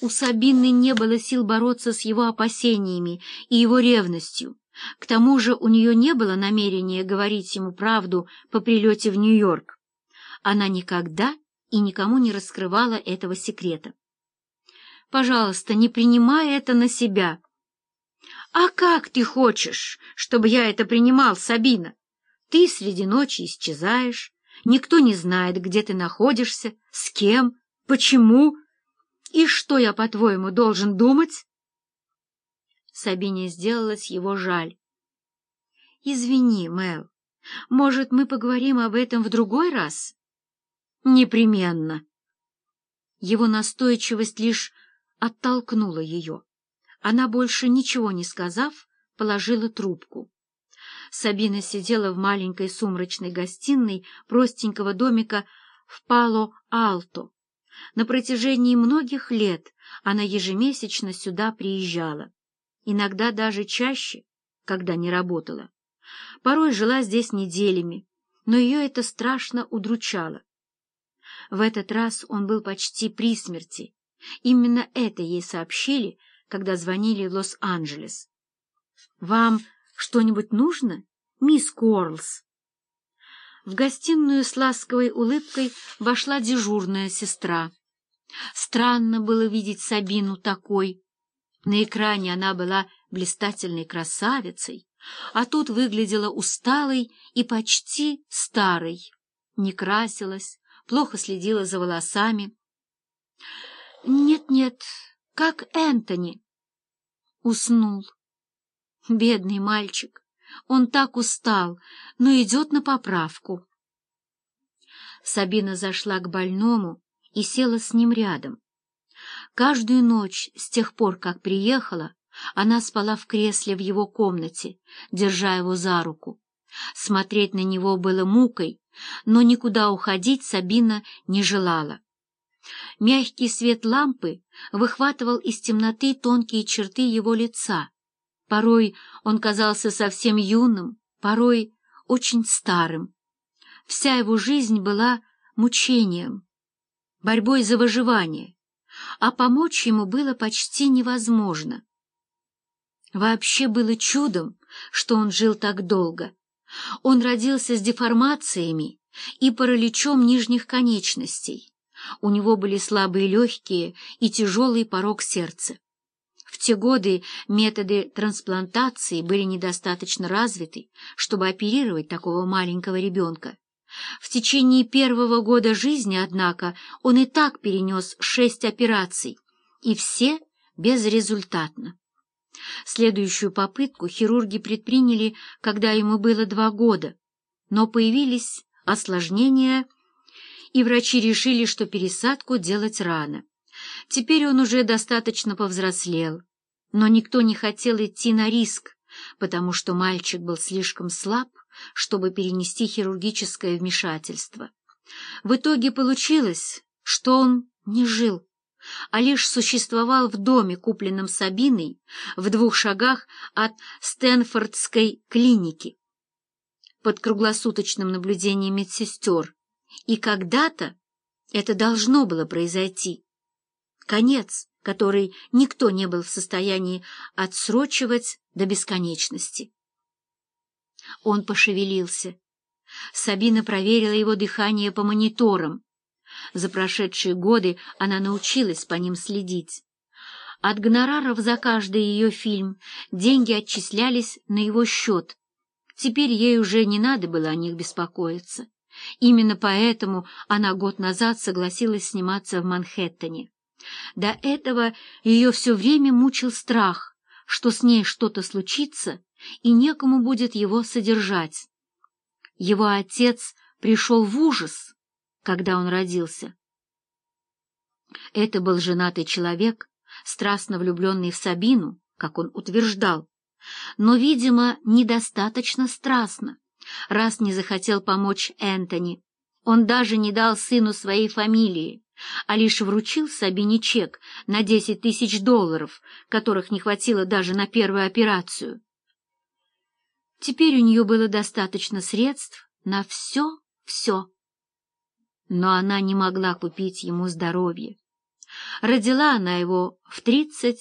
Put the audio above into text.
У Сабины не было сил бороться с его опасениями и его ревностью. К тому же у нее не было намерения говорить ему правду по прилете в Нью-Йорк. Она никогда и никому не раскрывала этого секрета. «Пожалуйста, не принимай это на себя». «А как ты хочешь, чтобы я это принимал, Сабина? Ты среди ночи исчезаешь, никто не знает, где ты находишься, с кем, почему. И что я, по-твоему, должен думать?» Сабине сделалось его жаль. «Извини, Мэл, может, мы поговорим об этом в другой раз?» «Непременно». Его настойчивость лишь оттолкнула ее. Она, больше ничего не сказав, положила трубку. Сабина сидела в маленькой сумрачной гостиной простенького домика в Пало-Алто. На протяжении многих лет она ежемесячно сюда приезжала иногда даже чаще, когда не работала. Порой жила здесь неделями, но ее это страшно удручало. В этот раз он был почти при смерти. Именно это ей сообщили, когда звонили в Лос-Анджелес. «Вам что-нибудь нужно, мисс Корлс?» В гостиную с ласковой улыбкой вошла дежурная сестра. Странно было видеть Сабину такой, на экране она была блистательной красавицей, а тут выглядела усталой и почти старой. Не красилась, плохо следила за волосами. «Нет-нет, как Энтони!» Уснул. Бедный мальчик, он так устал, но идет на поправку. Сабина зашла к больному и села с ним рядом. Каждую ночь с тех пор, как приехала, она спала в кресле в его комнате, держа его за руку. Смотреть на него было мукой, но никуда уходить Сабина не желала. Мягкий свет лампы выхватывал из темноты тонкие черты его лица. Порой он казался совсем юным, порой очень старым. Вся его жизнь была мучением, борьбой за выживание а помочь ему было почти невозможно. Вообще было чудом, что он жил так долго. Он родился с деформациями и параличом нижних конечностей. У него были слабые легкие и тяжелый порог сердца. В те годы методы трансплантации были недостаточно развиты, чтобы оперировать такого маленького ребенка. В течение первого года жизни, однако, он и так перенес шесть операций, и все безрезультатно. Следующую попытку хирурги предприняли, когда ему было два года, но появились осложнения, и врачи решили, что пересадку делать рано. Теперь он уже достаточно повзрослел, но никто не хотел идти на риск, потому что мальчик был слишком слаб, чтобы перенести хирургическое вмешательство. В итоге получилось, что он не жил, а лишь существовал в доме, купленном Сабиной, в двух шагах от Стэнфордской клиники, под круглосуточным наблюдением медсестер. И когда-то это должно было произойти. Конец, который никто не был в состоянии отсрочивать до бесконечности. Он пошевелился. Сабина проверила его дыхание по мониторам. За прошедшие годы она научилась по ним следить. От гонораров за каждый ее фильм деньги отчислялись на его счет. Теперь ей уже не надо было о них беспокоиться. Именно поэтому она год назад согласилась сниматься в Манхэттене. До этого ее все время мучил страх, что с ней что-то случится, и некому будет его содержать. Его отец пришел в ужас, когда он родился. Это был женатый человек, страстно влюбленный в Сабину, как он утверждал, но, видимо, недостаточно страстно, раз не захотел помочь Энтони. Он даже не дал сыну своей фамилии, а лишь вручил Сабине чек на десять тысяч долларов, которых не хватило даже на первую операцию. Теперь у нее было достаточно средств на все-все. Но она не могла купить ему здоровье. Родила она его в тридцать